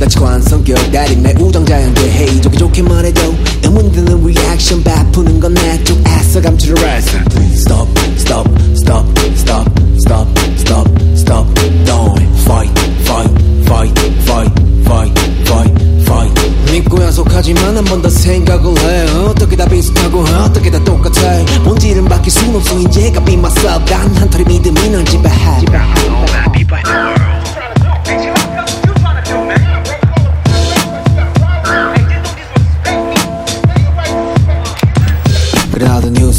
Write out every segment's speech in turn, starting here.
가치관 성격 다른 내 우정자연대 hey 좋게 좋게 말해도 의문 드는 리액션 베푸는 건 내 쪽 애써 감추려 했어 Stop stop stop stop stop stop stop don't fight fight fight fight fight fight fight. 믿고 야속하지만 한 번 더 생각을 해. 어떻게 다 비슷하고 어떻게 다 똑같아. 본질은 바뀔 순 없어 이제가 be myself 단한 털의 믿음이 널 지배해 그래도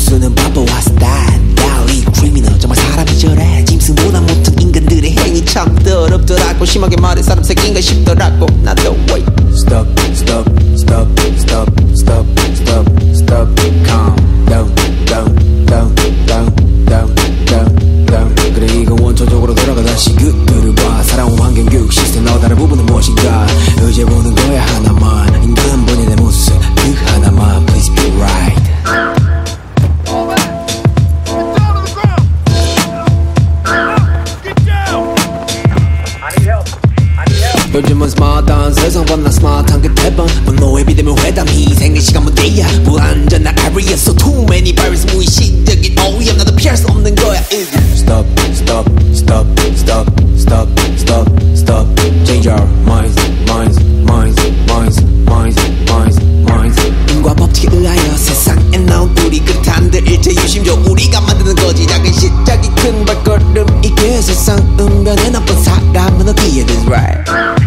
뉴스는 바보와 스타일 달리 크리미널 정말 사람이 저래. 짐승보다 못한 인간들의 행위. 참 더럽더라고. 심하게 말해 사람 새끼인가 싶더라고. 나도 wait. Stop 요즘은 스마트한 세상보다 스마트한 그 대번 분노에 비대면 회담 희생의 시간 문제야 불안전한 area so too many virus 무의식적인 오염 나도 피할 수 없는 거야 Stop stop stop stop stop stop stop change our minds minds minds minds minds minds minds 인과 법칙에 의하여 세상에 나온 우리 그릇한들 일체 유심조 우리가 만드는 거지 작은 시작이 큰 발걸음 이게 세상 은변에 나쁜 사람은 어디에 is right Sir, who